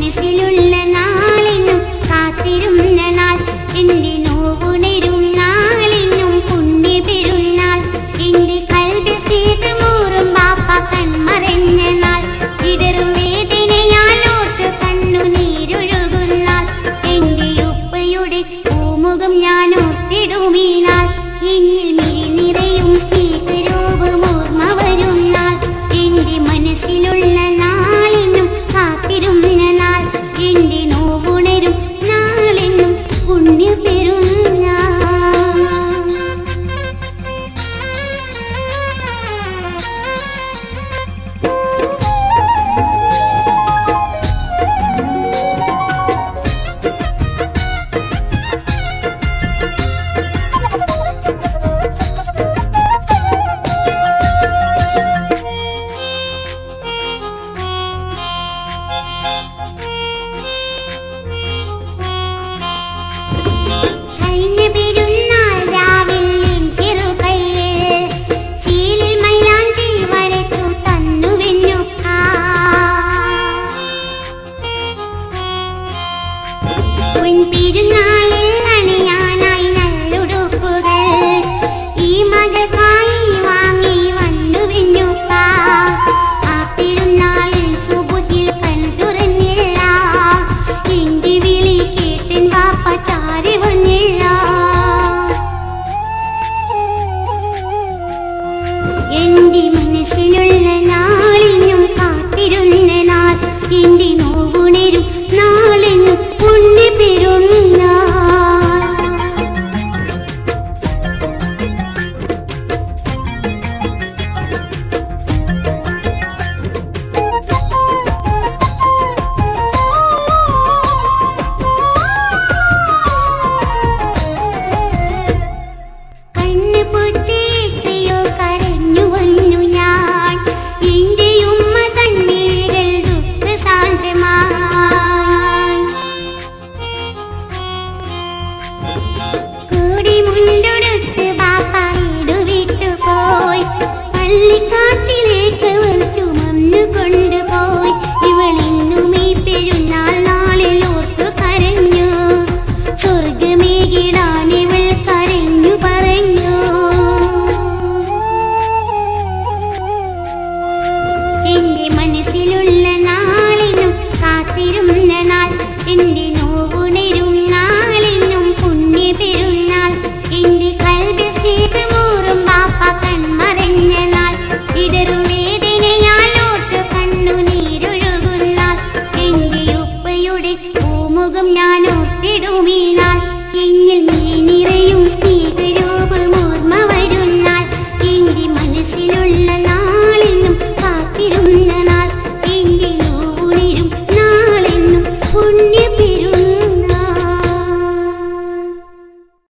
penicillin going be